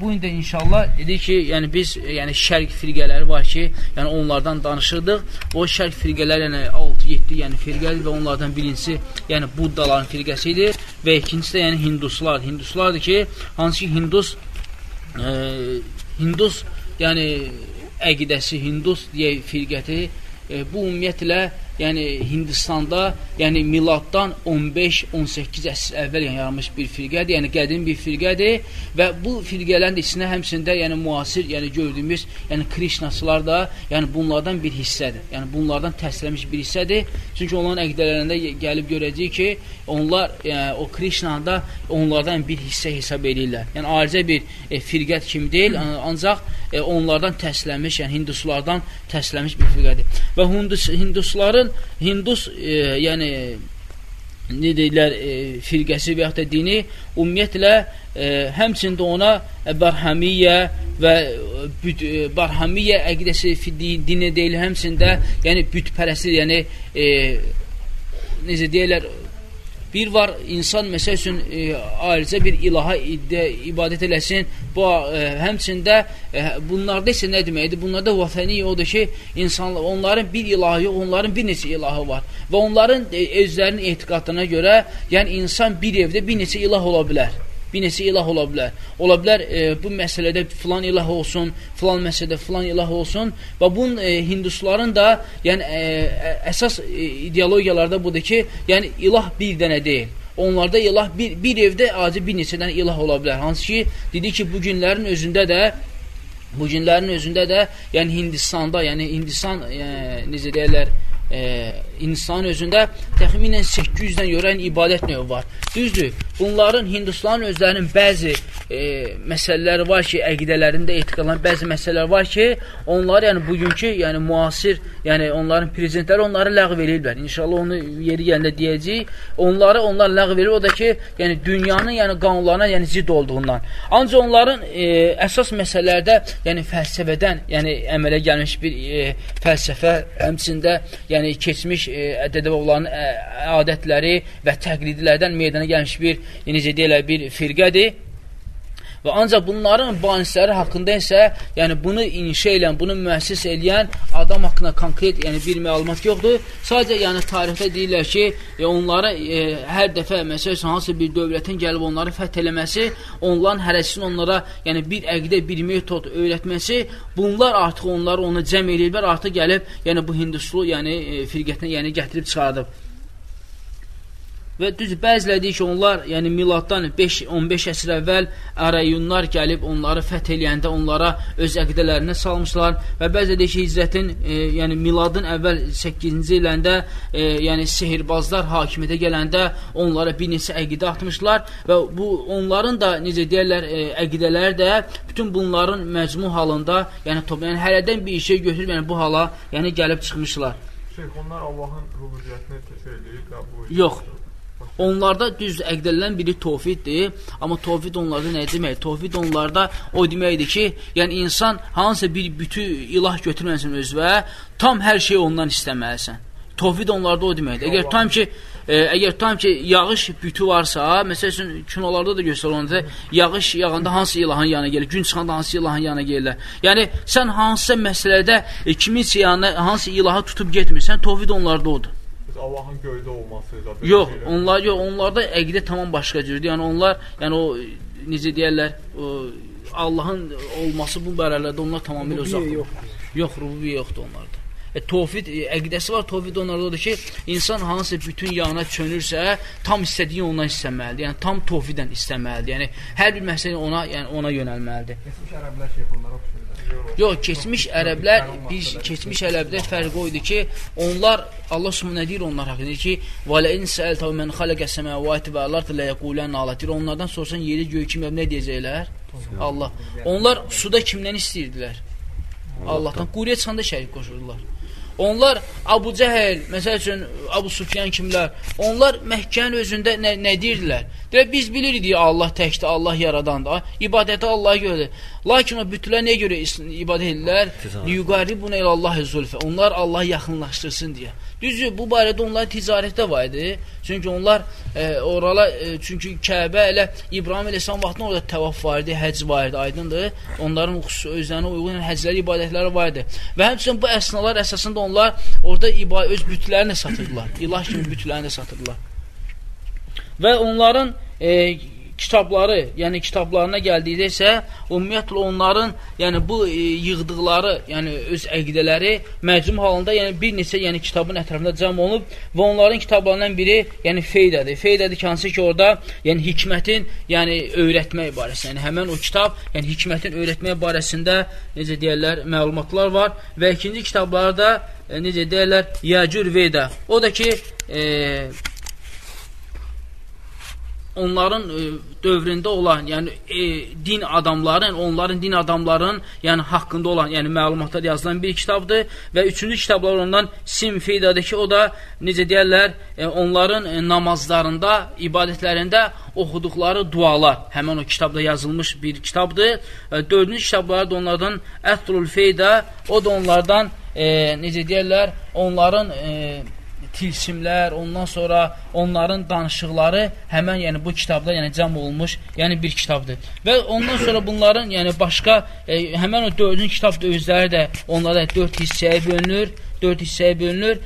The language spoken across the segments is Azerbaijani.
Bu gün də inşallah dedik ki, yəni biz yəni şərq firqələri var ki, yəni onlardan danışırdıq. O şərq firqələri yəni 6-7 yəni firqədir və onlardan birincisi yəni Buddaların firqəsi idi və ikincisi də yəni Hinduslar. Hinduslardır ki, hansı ki Hindus e, Hindus yəni əqidəsi Hindus deyə firqəti e, bu ümumiyyətlə yəni Hindistanda, yəni miladdan 15-18 əsr əvvəl yəni, yaranmış bir firqədir, yəni qədim bir firqədir və bu firqələrin içində həmçində yəni müasir, yəni gördüyümüz, yəni Krishnaçılar da, yəni bunlardan bir hissədir. Yəni bunlardan təsdiqlənmiş bir hissədir. Çünki onların əqidələrində gəlib görəcəyik ki, onlar yəni, o Krishnada onlardan bir hissə hesab edirlər. Yəni alicə bir e, firqət kimi deyil, ancaq e, onlardan təsdiqlənmiş, yəni hinduslardan təsdiqlənmiş bir firqədir. Və hindus, hindusların Hindus e, yəni nə deyirlər, e, firqəsi və yaxud da dini ümumiyyətlə e, həmçində ona Barhamiyyə və büt, e, Barhamiyyə əqidəsi dini deyil, həmçində yəni bütpərəstir, yəni e, necə deyirlər, Bir var insan məsəl üçün e, alicə bir ilaha iddə, ibadət eləsin. Bu e, həmçində e, bunlarda isə nə deməkdir? Bunlarda vətəni odur ki, insanlar onların bir ilahı yox, onların bir neçə ilahı var. Və onların e, özlərinin etiqadına görə, yəni insan bir evdə bir neçə ilah ola bilər bir neçə ilah ola bilər. Ola bilər e, bu məsələdə filan ilah olsun, filan məsələdə filan ilah olsun və bunun e, hindusların da yəni e, əsas e, ideologiyalarda budur ki, yəni ilah bir dənə deyil. Onlarda ilah bir, bir evdə acı bir neçə dənə ilah ola bilər. Hansı ki, dedi ki, bu günlərin özündə də bu günlərin özündə də yəni Hindistanda, yəni Hindistan e, necə deyirlər, e, insan özündə təxminən 800-dən görən ibadət növü var. Düzdür, bunların Hindusların özlərinin bəzi e, məsələləri var ki, əqidələrində etiqalan bəzi məsələlər var ki, onlar yəni bugünkü, yəni müasir, yəni onların prezidentləri onları ləğv eləyirlər. İnşallah onu yeri gəlində deyəcəyik. Onları onlar ləğv eləyir, o da ki, yəni dünyanın yəni qanunlarına yəni zidd olduğundan. Ancaq onların e, əsas məsələlərdə, yəni fəlsəfədən, yəni əmələ gəlmiş bir e, fəlsəfə, həmçində yəni keçmiş e, dədə-babaların e, adətləri və təqlidlərdən meydana gəlmiş bir, necə deyirlər, bir firqədir. Və ancaq bunların banisləri haqqında isə, yəni bunu inşa edən, bunu müəssis eləyən adam haqqında konkret, yəni bir məlumat yoxdur. Sadəcə yəni tarixdə deyirlər ki, e, onları e, hər dəfə məsələn hansı bir dövlətin gəlib onları fəth eləməsi, onların hərəsinin onlara yəni bir əqidə, bir metod öyrətməsi, bunlar artıq onları onu cəm eləyiblər, artıq gəlib yəni bu hinduslu, yəni e, firqətinə yəni gətirib çıxardıb. Və düz bəziləri deyir ki, onlar, yəni miladdan 5-15 əsr əvvəl ərəyyunlar gəlib onları fəth eləyəndə onlara öz əqidələrinə salmışlar və bəzi deyir ki, hicrətin, e, yəni miladın əvvəl 8-ci illəndə, e, yəni sehirbazlar hakimiyyətə gələndə onlara bir neçə əqidə atmışlar və bu onların da necə deyirlər, e, əqidələri də bütün bunların məcmu halında, yəni top, yəni hərədən bir şey götürüb, yəni bu hala, yəni gəlib çıxmışlar. Şeyx, onlar Allahın rububiyyətini təsvir edir, qəbul edir. Yox. Onlarda düz əqdələn biri tovhiddir, amma tovhid onlarda nə demək? Tovhid onlarda o deməkdir ki, yəni insan hansısa bir bütü ilah götürməsin özvə, tam hər şey ondan istəməlisən. Tovhid onlarda o deməkdir. Əgər tam ki, e, əgər tam ki yağış bütü varsa, məsəl üçün kinolarda da göstərilir, yağış yağanda hansı ilahın yanına gəlir, gün çıxanda hansı ilahın yanına gəlirlər. Yəni sən hansısa məsələdə e, kiminsə yanına hansı ilahı tutub getmirsən, tovhid onlarda odur. Allahın göydə olması zaten. Yox, onlar yox, onlarda əqidə tamam başqa cürdür. Yəni onlar, yəni o necə deyirlər, o Allahın olması bu barələrdə onlar tamamilə uzaqdır. Yox, yox, rububiyyə yoxdur onlarda. E, tovhid e, əqidəsi var, tovhid onlarda odur ki, insan hansı bütün yağına çönürsə, tam istədiyi ondan istəməlidir. Yəni tam tovhiddən istəməlidir. Yəni hər bir məsələ ona, yəni ona yönəlməlidir. Keçmiş ərəblər şeyx onlara oxşuyur. Yox, keçmiş ərəblər, biz keçmiş ərəbdə fərqi o idi ki, onlar Allah Subhanahu deyir onlar haqqında ki, "Və la in sa'alta men xalaqa semawati və al-ard la yaqulun Allah." Onlardan sorsan yeri göy kim nə deyəcəklər? Allah. Onlar suda kimdən istəyirdilər? Allahdan. Quyuya çıxanda şərik qoşurdular. Onlar Abu Cəhəl, məsəl üçün Abu Sufyan kimlər, onlar Məkkənin özündə nə, nə deyirdilər? Deyir, biz bilirdik Allah təkdir, Allah yaradandır. İbadəti Allaha görədir. Lakin o bütlər nəyə görə ibadət edirlər? Yuqaribun ilallahi zulfə. Onlar Allah yaxınlaşdırsın deyə. Düzdür, bu barədə onlar ticarətdə var idi. Çünki onlar e, orala, e, çünki Kəbə elə İbrahim Əleyhisselam vaxtında orada təvaf var idi, həcc var idi, aydındır. Onların özlərinə uyğun həclər, ibadətləri var idi. Və həmçinin bu əsnalar əsasında onlar orada öz bütlərini satırdılar. İlah kimi bütlərini satırdılar. Və onların e, kitabları, yəni kitablarına gəldikdə isə ümumiyyətlə onların, yəni bu e, yığdıqları, yəni öz əqidələri məcmum halında, yəni bir neçə yəni kitabın ətrafında cəm olunub və onların kitablarından biri, yəni Feydədir. Feydədir ki, hansı ki, orada yəni hikmətin, yəni öyrətmək barəsində, yəni həmin o kitab, yəni hikmətin öyrətmək barəsində necə deyirlər, məlumatlar var və ikinci kitablarda e, necə deyirlər, Yəcür Veydə. O da ki, e, onların e, dövründə olan, yəni e, din adamların, onların din adamların, yəni haqqında olan, yəni məlumatlar yazılan bir kitabdır və üçüncü kitablar ondan Sim Feydadır ki, o da necə deyərlər, e, onların e, namazlarında, ibadətlərində oxuduqları dualar, həmən o kitabda yazılmış bir kitabdır. E, dördüncü kitabları da onlardan Ətrul Feyda, o da onlardan e, necə deyərlər, onların e, tilsimlər, ondan sonra onların danışıqları həmən yəni bu kitabda yəni cəm olunmuş, yəni bir kitabdır. Və ondan sonra bunların yəni başqa e, həmən o 4-cü kitab özləri də onlara 4 hissəyə bölünür, 4 hissəyə bölünür.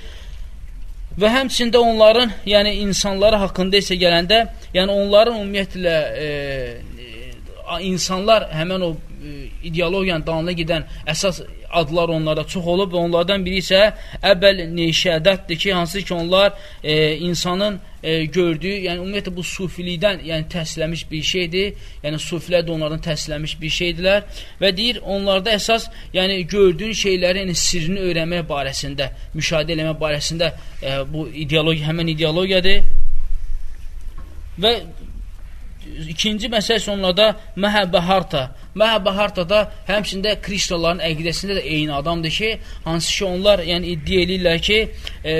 Və həmçində onların, yəni insanları haqqında isə gələndə, yəni onların ümumiyyətlə e, insanlar həmən o e, ideologiyanın dalına gedən əsas adlar onlarda çox olub və onlardan biri isə Əbəl Neşədətdir ki, hansı ki onlar e, insanın e, gördüyü, yəni ümumiyyətlə bu sufilikdən yəni təhsiləmiş bir şeydir. Yəni sufilər də onlardan təhsiləmiş bir şeydilər və deyir onlarda əsas yəni gördüyün şeyləri yəni sirrini öyrənmək barəsində, müşahidə eləmək barəsində e, bu ideologiya həmin ideologiyadır. Və ikinci məsələ onlarda məhəbbə harta Məhəbbə hartada həmçində kristaların əqidəsində də eyni adamdır ki, hansı ki onlar yəni iddia edirlər ki, e,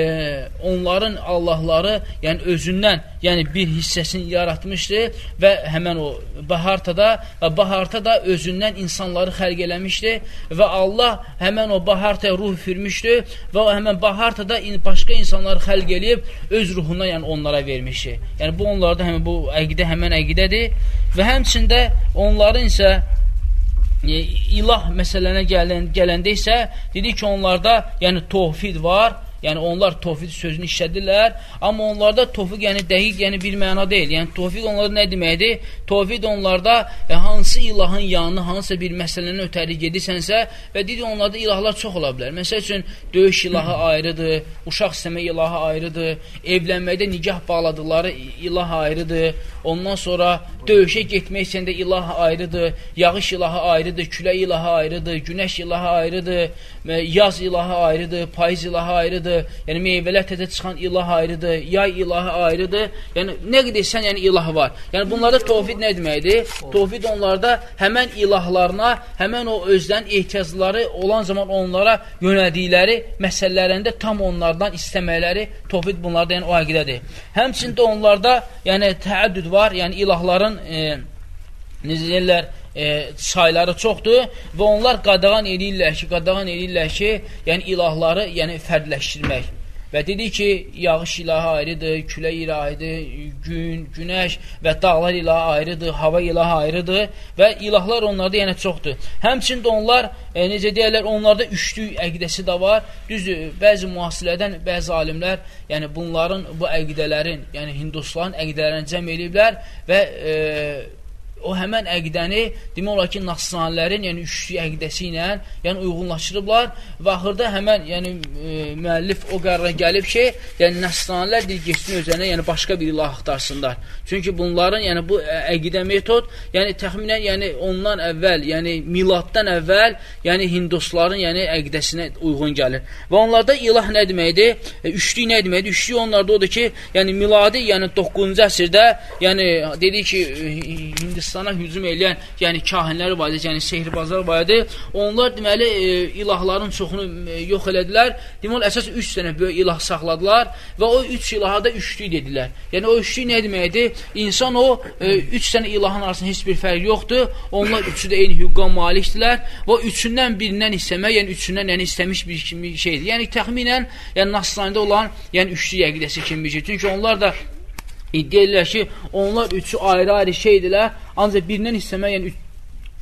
onların Allahları yəni özündən yəni bir hissəsini yaratmışdı və həmən o Bahartada və Baharta da özündən insanları xəlq eləmişdi və Allah həmən o Bahartaya ruh üfürmüşdü və o həmən Bahartada başqa insanları xəlq eləyib öz ruhundan yəni onlara vermişdi. Yəni bu onlarda həmən bu əqidə həmən əqidədir və həmçində onların isə ilah məsələnə gələn, gələndə isə dedi ki, onlarda yəni tohfid var Yəni onlar tofiq sözünü işlədirlər, amma onlarda tofiq yəni dəqiq, yəni bir məna deyil. Yəni tofiq onlarda nə deməkdir? Tofiq onlarda e, hansı ilahın yanına, hansısa bir məsələnin ötəri gedirsənsə və dedi onlarda ilahlar çox ola bilər. Məsəl üçün döyüş ilahı ayrıdır, uşaq istəmə ilahı ayrıdır, evlənməkdə nigah bağladıqları ilah ayrıdır. Ondan sonra döyüşə getmək istəyəndə ilah ayrıdır, yağış ilahı ayrıdır, külək ilahı ayrıdır, günəş ilahı ayrıdır, yaz ilahı ayrıdır, payız ilahı ayrıdır, yəni meyvələr təzə çıxan ilah ayrıdır, yay ilahı ayrıdır. Yəni nə qədər yəni ilah var. Yəni bunlarda tövhid nə deməkdir? Tövhid onlarda həmən ilahlarına, həmən o özlərin ehtiyacları olan zaman onlara yönəldikləri məsələlərində tam onlardan istəməkləri tövhid bunlarda yəni o əqidədir. Həmçində onlarda yəni təəddüd var, yəni ilahların e, necə deyirlər, e, sayları çoxdur və onlar qadağan edirlər ki, qadağan edirlər ki, yəni ilahları yəni fərdləşdirmək. Və dedi ki, yağış ilahı ayrıdır, külək ilahıdır, gün, günəş və dağlar ilahı ayrıdır, hava ilahı ayrıdır və ilahlar onlarda yəni çoxdur. Həmçində onlar, e, necə deyərlər, onlarda üçlük əqidəsi də var. Düzdür, bəzi mühasirədən bəzi alimlər, yəni bunların, bu əqidələrin, yəni hindusların əqidələrini cəm eləyiblər və e, o həmən əqidəni demək olar ki, nasranilərin, yəni üçlü əqidəsi ilə yəni uyğunlaşdırıblar və axırda həmən yəni e, müəllif o qərara gəlib ki, yəni nasranilər deyir getsin özlərinə, yəni başqa bir ilah axtarsınlar. Çünki bunların yəni bu əqidə metod, yəni təxminən yəni ondan əvvəl, yəni miladdan əvvəl, yəni hindusların yəni əqidəsinə uyğun gəlir. Və onlarda ilah nə deməkdir? E, üçlük nə deməkdir? Üçlük onlarda odur ki, yəni miladi, yəni 9-cu əsrdə, yəni dedi ki, Hindistan İnsana hücum edən, yəni kahinlər var idi, yəni sehrbazlar var idi. Onlar deməli e, ilahların çoxunu e, yox elədilər. Deməli əsas 3 dənə böyük ilah saxladılar və o 3 ilaha da üçlük dedilər. Yəni o üçlük nə deməkdir? İnsan o 3 e, dənə ilahın arasında heç bir fərq yoxdur. Onlar üçü də eyni hüquqa malikdirlər və üçündən birindən istəmək, yəni üçündən yəni istəmiş bir kimi şeydir. Yəni təxminən yəni Nasranidə olan, yəni üçlük əqidəsi kimi bir şey. Çünki onlar da iddia edirlər ki, onlar üçü ayrı-ayrı şeydirlər, ancaq birindən istəmək, yəni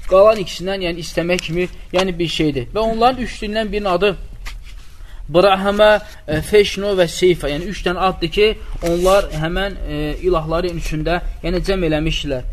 qalan ikisindən yəni istəmək kimi yəni bir şeydir. Və onların üçlüyündən birinin adı Brahmə, e, Feşno və Seyfa, yəni üç dənə addır ki, onlar həmən e, ilahların üçündə yəni cəm eləmişlər.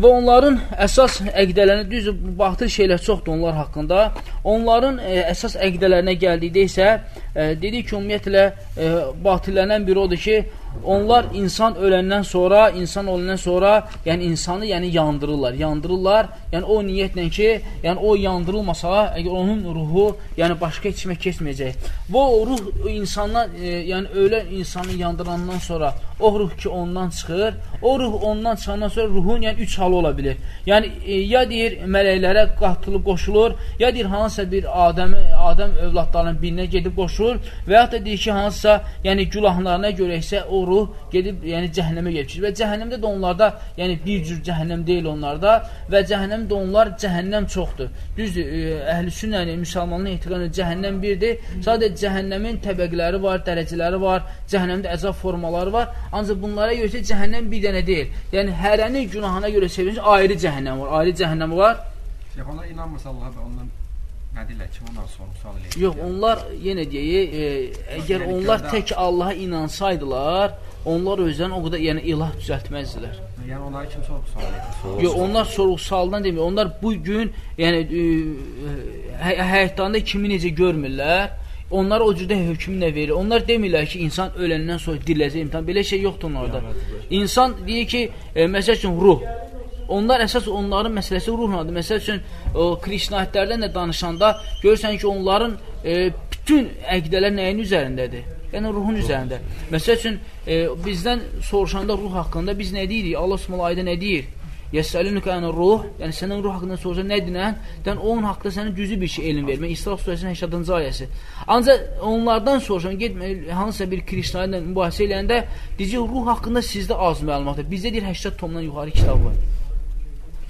Və onların əsas əqdələrinə, düz batıl şeylər çoxdur onlar haqqında. Onların e, əsas əqdələrinə gəldikdə isə e, dedik ki, ümumiyyətlə e, batillənən biri odur ki, onlar insan öləndən sonra, insan öləndən sonra, yəni insanı yəni yandırırlar. Yandırırlar. Yəni o niyyətlə ki, yəni o yandırılmasa, əgər onun ruhu, yəni başqa kimə keçməyəcək. O ruh insandan, e, yəni ölən insanı yandırandan sonra o ruh ki ondan çıxır, o ruh ondan çıxandan sonra ruhun yəni üç halı ola bilir. Yəni e, ya deyir mələklərə qatılıb qoşulur, ya deyir hansısa bir Adəmi, Adəm övladlarının birinə gedib qoşulur və ya da deyir ki, hansısa yəni günahlarına görə isə o ruh gedib yəni cəhənnəmə geçir. Və cəhənnəmdə də onlarda yəni bir cür cəhənnəm deyil onlarda və cəhənnəmdə onlar cəhənnəm çoxdur. Düzdür, e, əhl-i sünnənin, müsəlmanlığın etiqadında cəhənnəm birdir. Sadəcə cəhənnəmin təbəqələri var, dərəcələri var, cəhənnəmdə əzab formaları var. Ancaq bunlara görə cəhənnəm bir dənə deyil. Yəni hərənin günahına görə sevinç ayrı cəhənnəm var, ayrı cəhənnəm var. Onlar inanmırsa Allaha və ondan nə deyirlər ki, ondan sorğu-sual eləyir. Yox, onlar yenə deyək, e, əgər yəni, onlar tək Allaha inansaydılar, onlar özlərini o qədər yəni ilah düzəltməzdilər. Yəni onlara kim sorğu-sual edir? Yox, onlar sorğu-sualdan demir. Onlar bu gün yəni e, hə həyatlarında kimi necə görmürlər? Onlar o cürdə hökmünə verir. Onlar demirlər ki, insan öləndən sonra diriləcək imtihan. Belə şey yoxdur onlarda. İnsan deyir ki, e, məsəl üçün ruh onlar əsas onların məsələsi ruhlandır. Məsəl üçün o Krişnaitlərdən də danışanda görürsən ki, onların e, bütün əqdələr nəyin üzərindədir? Yəni ruhun üzərində. Məsəl üçün e, bizdən soruşanda ruh haqqında biz nə deyirik? Allah Subhanahu ayda nə deyir? Yəsəlünükə ən ruh, yəni sənin ruh haqqında soruşan nə dinən? Dən onun haqqında sənə düzü bir şey elm vermək. İsra surəsinin 80-cı ayəsi. Ancaq onlardan soruşan getmə hansısa bir Krişna ilə mübahisə eləyəndə deyir ruh haqqında sizdə az məlumatdır. Bizdə deyir 80 tomdan yuxarı kitab var.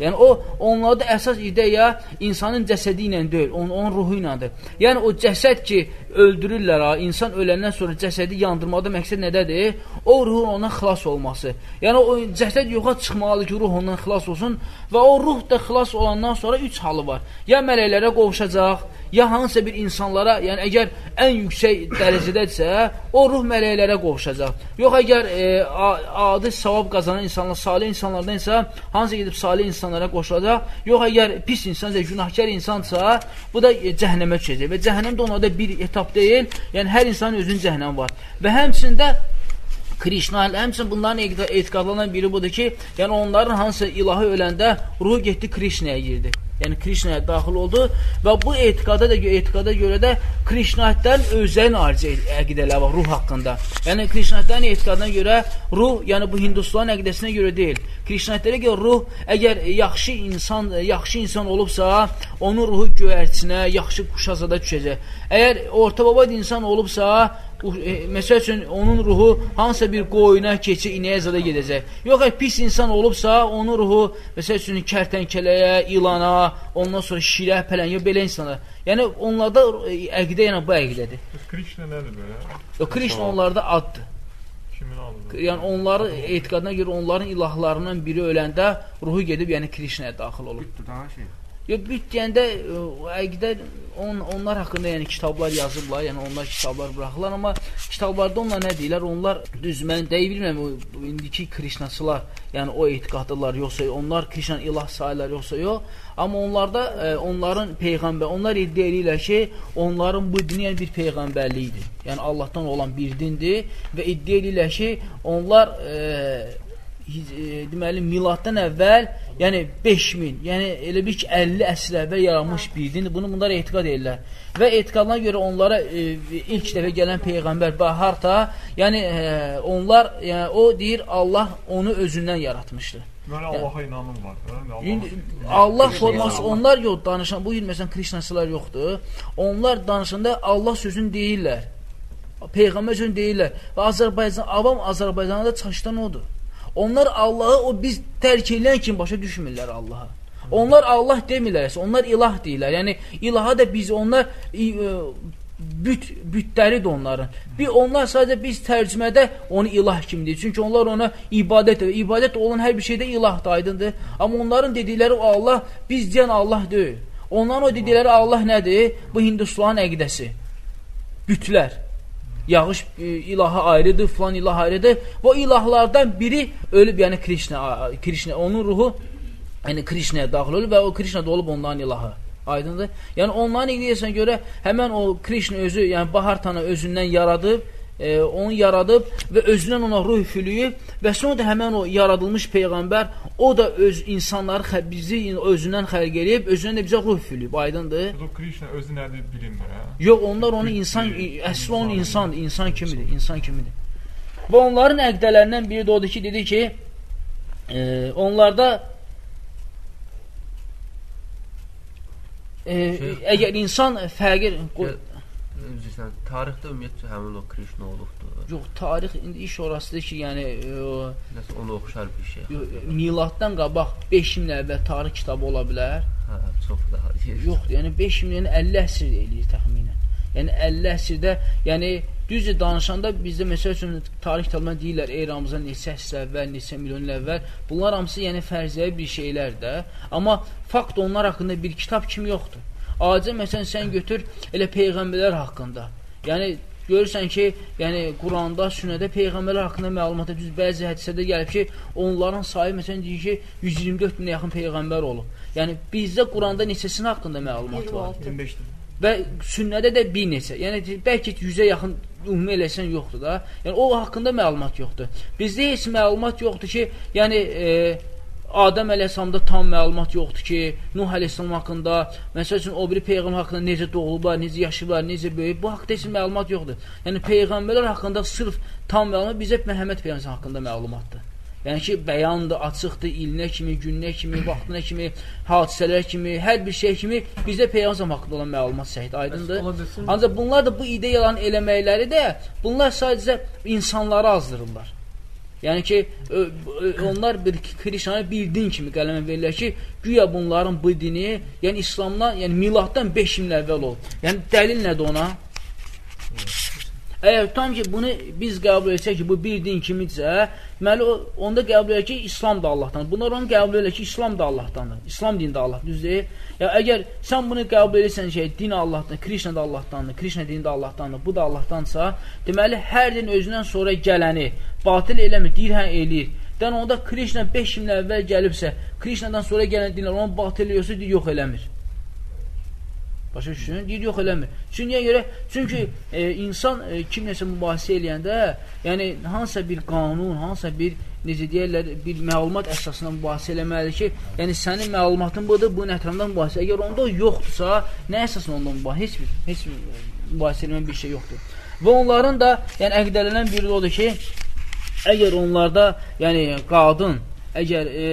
Yəni o onlarda əsas ideya insanın cəsədi ilə deyil, onun, onun ruhu iləndir. Yəni o cəsəd ki, öldürürlər insan öləndən sonra cəsədi yandırmada məqsəd nədədir? O ruhun ondan xilas olması. Yəni o cəsəd yoxa çıxmalıdır ki, ruh ondan xilas olsun və o ruh da xilas olandan sonra üç halı var. Ya mələklərə qovuşacaq, ya hansısa bir insanlara, yəni əgər ən yüksək dərəcədədirsə, o ruh mələklərə qovuşacaq. Yox əgər e, adi savab qazanan insanlar, salih insanlardan isə hansı gedib salih insanlara qoşulacaq. Yox əgər pis insansa, günahkar insansa, bu da e, cəhənnəmə düşəcək və cəhənnəm də onlarda bir etap deyil. Yəni hər insanın özünün cəhənnəmi var. Və həmçində Krishna, həmçinin bunların etiqadlanan biri budur ki, yəni onların hansı ilahı öləndə ruhu getdi Krishnaya girdi yəni Krishnaya daxil oldu və bu etiqada da etiqada görə də Krishnaytların özlərinin ayrıca əqidələri var ruh haqqında. Yəni Krishnaytların etiqadına görə ruh, yəni bu Hindustan əqidəsinə görə deyil. Krishnaytlara görə ruh əgər yaxşı insan, yaxşı insan olubsa, onun ruhu göyərçinə, yaxşı quşazada düşəcək. Əgər orta baba insan olubsa, məsəl üçün onun ruhu hansısa bir qoyuna, keçi, inəyə zada gedəcək. Yox, əgər pis insan olubsa, onun ruhu məsəl üçün kərtənkələyə, ilana, ondan sonra şirə, pələngə, belə insanlar. Yəni onlarda e, əqidə yəni bu əqidədir. Krishna nədir belə? O Krishna onlarda addır. Kimin adıdır? Yəni onları etiqadına görə onların ilahlarından biri öləndə ruhu gedib yəni Krishnaya daxil olur. Bütdür daha şey. Yox, büt deyəndə əqidə on, onlar haqqında yəni kitablar yazıblar, yəni onlar kitablar buraxırlar, amma kitablarda onlar nə deyirlər? Onlar düz mən deyə bilmirəm o indiki Krişnaçılar, yəni o etiqadlılar yoxsa onlar Krişna ilah sayırlar yoxsa yox. Amma onlarda e, onların peyğəmbər, onlar iddia edirlər ki, onların bu din yəni bir peyğəmbərlikdir. Yəni Allahdan olan bir dindir və iddia edirlər ki, onlar e, e, deməli miladdan əvvəl, yəni 5000, yəni elə bir ki 50 əsr əvvəl yaranmış bir dindir. Bunu bunlar etiqad edirlər. Və etiqadına görə onlara e, ilk dəfə gələn peyğəmbər Baharta, yəni e, onlar yəni o deyir Allah onu özündən yaratmışdı. Deməli Allaha inanırlar. Allahın- Allah Krishna forması Allah. onlar yox danışan. Bu gün məsələn Krişnaçılar yoxdur. Onlar danışanda Allah sözünü deyirlər. Peyğəmbər sözünü deyirlər. Və Azərbaycan avam Azərbaycanda da çaşdan odur. Onlar Allahı o biz tərk edən kimi başa düşmürlər Allahı. Onlar Allah demirlər, onlar ilah deyirlər. Yəni ilaha da biz onlar e, büt bütləridir onların. Bir onlar sadəcə biz tərcümədə onu ilah kimi deyir. Çünki onlar ona ibadət edir. İbadət olan hər bir şeydə ilahdır, aydındır. Amma onların dedikləri o Allah biz deyən Allah deyil. Onların o dedikləri Allah nədir? Bu Hindustanın əqidəsi. Bütlər. Yağış e, ilahı ayrıdır, filan ilah ayrıdır. Bu ilahlardan biri ölüb, yəni Krishna, Krishna onun ruhu yəni Krishnaya daxil olur və o Krishna da olub onların ilahı. Aydındır? Yəni onların ideyasına görə həmən o Krishna özü, yəni Bahar Tana özündən yaradıb, e, onu yaradıb və özündən ona ruh üfülüyüb və sonra da həmən o yaradılmış peyğəmbər o da öz insanları bizi özündən xəlq eləyib, özündən də bizə ruh üfülüyüb. Aydındır? Bu Krishna özü nədir bilinmir, hə? Yox, onlar onu insan, əsl onun insandır, insan kimidir, insan kimidir. Və onların əqdələrindən biri də odur ki, dedi ki, e, onlarda e, əgər insan fəqir qoy- Üzrsən, tarixdə ümumiyyətcə həmin o Krishna olubdur. yox, tarix indi iş orasıdır ki, yəni e, Nəsə ona oxşar bir şey. yo- miladdan qabaq 5000 il əvvəl tarix kitabı ola bilər. Hə, çox daha. Yoxdur, yəni 5000 ilin 50 əsr eləyir təxminən. Yəni 50 əsrdə, yəni düzdür danışanda bizdə məsəl üçün tarix kitablarında deyirlər eramızdan neçə əsr əvvəl, neçə milyon il əvvəl. Bunlar hamısı yəni fərziyyə bir şeylər də. Amma fakt onlar haqqında bir kitab kimi yoxdur. Acı məsələn sən götür elə peyğəmbərlər haqqında. Yəni görürsən ki, yəni Quranda, sünnədə peyğəmbərlər haqqında məlumatlar düz bəzi hədisədə gəlib ki, onların sayı məsələn deyir ki, 124 minə yaxın peyğəmbər olub. Yəni bizdə Quranda neçəsinin haqqında məlumat var? 25-dir. Və sünnədə də bir neçə. Yəni bəlkə 100-ə yaxın ümumi eləsən yoxdur da. Yəni o haqqında məlumat yoxdur. Bizdə heç məlumat yoxdur ki, yəni e, Adəm əleyhissalamda tam məlumat yoxdur ki, Nuh əleyhissalam haqqında, məsəl üçün o biri peyğəmbər haqqında necə doğulublar, necə yaşayıblar, necə böyüyüb, bu haqqda heç məlumat yoxdur. Yəni peyğəmbərlər haqqında sırf tam məlumat bizə Məhəmməd peyğəmbər haqqında məlumatdır. Yəni ki, bəyandır, açıqdır, ilinə kimi, gününə kimi, vaxtına kimi, hadisələr kimi, hər bir şey kimi bizdə peyğəmbər haqqında olan məlumat səhid, aydındır. Ancaq bunlar da bu ideyaların eləməkləri də bunlar sadəcə insanları azdırırlar. Yəni ki, ö, ö, onlar bir Krişanı bir din kimi qələmə verirlər ki, güya bunların bu dini, yəni İslamdan, yəni miladdan 5000 il əvvəl olub. Yəni dəlil nədir ona? Əgər tam ki bunu biz qəbul etsək ki, bu bir din kimidirsə, deməli onda qəbul edək ki, İslam da Allahdan. Bunlar onu qəbul edirlər ki, İslam da Allahdandır. İslam dini də Allah, düzdür? Ya əgər sən bunu qəbul edirsən ki, din Allahdan, Krishna da Allahdandır, Krishna dini də Allahdandır, bu da Allahdansa, deməli hər din özündən sonra gələni batil eləmir, deyir hə eləyir. Dən onda Krishna 5 il əvvəl gəlibsə, Krishnadan sonra gələn dinlər onu batil eləyorsa, deyir yox eləmir. Başa düşdün? Deyir yox eləmir. Çünki niyə görə? Çünki e, insan e, kimləsə mübahisə eləyəndə, yəni hansısa bir qanun, hansısa bir necə deyirlər, bir məlumat əsasında mübahisə eləməlidir ki, yəni sənin məlumatın budur, bunun ətrafında mübahisə. Əgər onda yoxdursa, nə əsasında onda mübahisə? Heç bir, heç bir mübahisə eləmən bir şey yoxdur. Və onların da, yəni əqdələnən biri odur ki, əgər onlarda, yəni qadın əgər e,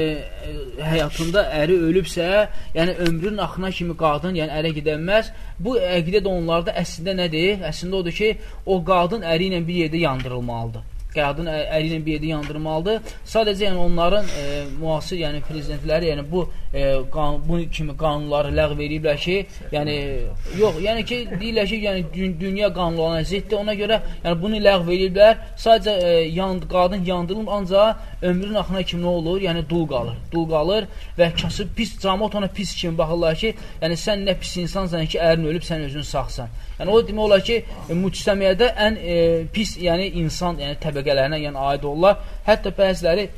e, həyatında əri ölübsə, yəni ömrünün axına kimi qadın, yəni ərə gedənməz. Bu əqidə də onlarda əslində nədir? Əslində odur ki, o qadın əri ilə bir yerdə yandırılmalıdır. Qadın ə- əri ilə bir yerdə yandırılmalıdır. Sadəcə yəni onların e, müasir yəni prezidentləri yəni bu e, qan, bu kimi qanunları ləğv ediblər ki, yəni yox, yəni ki deyirlər ki, yəni dü dünya qanunlarına ziddir. Ona görə yəni bunu ləğv ediblər. Sadəcə e, yan qadın yandırılıb ancaq ömrün axına kimi nə olur? Yəni dul qalır. Dul qalır və kasıb pis cəmaət ona pis kimi baxırlar ki, yəni sən nə pis insansan ki, ərin ölüb sən özün sağsan. Yəni o demək olar ki, müctəmiyyədə ən e, pis, yəni insan, yəni təbəqələrinə yəni aid olurlar. Hətta bəziləri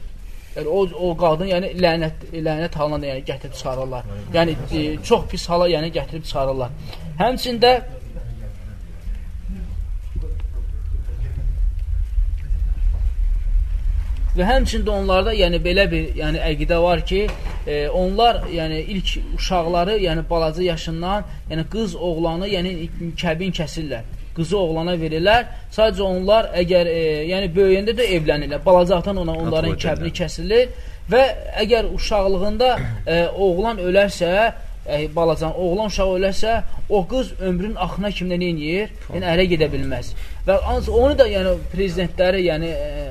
yəni, o, o qadın yəni lənət lənət halına yəni gətirib çıxarırlar. Yəni e, çox pis hala yəni gətirib çıxarırlar. Həmçində Və həmçində onlarda yəni belə bir yəni əqidə var ki, e, onlar yəni ilk uşaqları, yəni balaca yaşından, yəni qız oğlanı, yəni kəbin kəsirlər. Qızı oğlana verirlər. Sadəcə onlar əgər e, yəni böyüyəndə də evlənirlər. Balacaqdan ona onların deyirlər. kəsilir Və əgər uşaqlığında e, oğlan ölərsə, e, balacan oğlan uşağı ölərsə, o qız ömrün axına kimi nə edir? Yəni ərə gedə bilməz. Və ancaq onu da yəni prezidentləri, yəni e,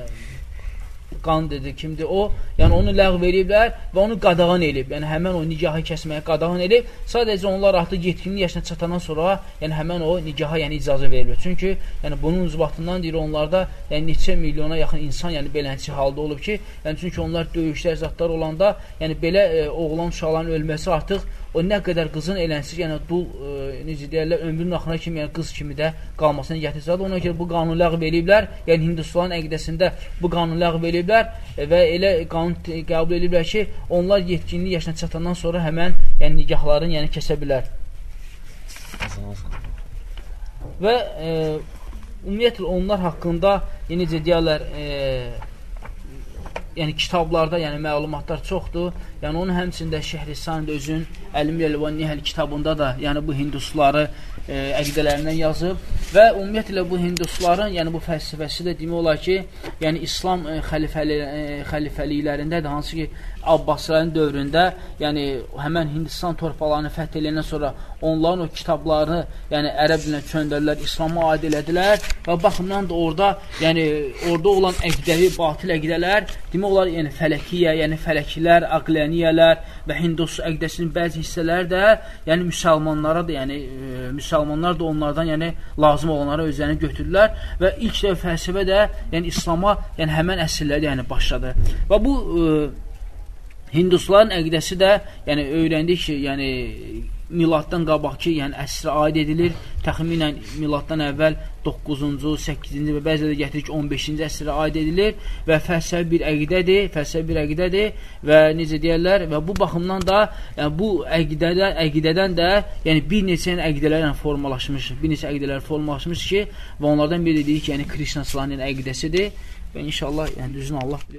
qan dedi, kimdir o? Yəni onu ləğv ediblər və onu qadağan edib. Yəni həmin o nikahı kəsməyə qadağan edib. Sadəcə onlar artıq yetkinlik yaşına çatandan sonra, yəni həmin o nikaha yəni icazə verilir. Çünki yəni bunun ucbatından deyir onlarda yəni neçə milyona yaxın insan yəni beləncə halda olub ki, yəni çünki onlar döyüşlər zətlər olanda, yəni belə e, oğlan uşaqların ölməsi artıq o nə qədər qızın elənsir, yəni dul e, necə deyirlər, ömrünün axırına kimi yəni qız kimi də qalmasını gətirsə, ona görə bu qanunu ləğv eləyiblər. Yəni Hindistanın əqidəsində bu qanunu ləğv eləyiblər e, və elə qanun qəbul ediblər ki, onlar yetkinlik yaşına çatandan sonra həmən yəni nikahların yəni kəsə bilər. Və e, ümumiyyətlə onlar haqqında yəni necə deyirlər, e, yəni kitablarda yəni məlumatlar çoxdur. Yəni onun həmçində Şəhrisan özün Əlim-i və Nihəl kitabında da yəni bu hindusları e, əqidələrindən yazıb və ümumiyyətlə bu hindusların yəni bu fəlsəfəsi də demək olar ki, yəni İslam e, xəlifəli e, xəlifəliklərində də hansı ki Abbasilərin dövründə, yəni həmən Hindistan torpaqlarını fəth edəndən sonra onların o kitablarını, yəni ərəb dilinə çöndərlər, İslama aid elədilər və baxımdan da orada, yəni orada olan əqdəvi, batil əqdələr, demək olar, yəni fələkiyyə, yəni fələkilər, aqləniyələr və Hindus əqdəsinin bəzi hissələri də, yəni müsəlmanlara da, yəni e, müsəlmanlar da onlardan, yəni lazım olanları özlərini götürdülər və ilk də fəlsəfə də, yəni İslama, yəni həmən əsrlərdə yəni başladı. Və bu e, Hindusların əqidəsi də, yəni öyrəndik ki, yəni miladdan qabaqki, yəni əsrə aid edilir. Təxminən miladdan əvvəl 9-cu, 8-ci və bəziləri gətirir ki, 15-ci əsrə aid edilir və fəlsəfi bir əqidədir, fəlsəfi bir əqidədir və necə deyirlər və bu baxımdan da yəni bu əqidədən, əqidədən də yəni bir neçə yəni, əqidələrlə formalaşmış, bir neçə əqidələr formalaşmış ki, və onlardan biri dedik ki, yəni Krishna Slanın əqidəsidir və inşallah yəni düzünü Allah bilir.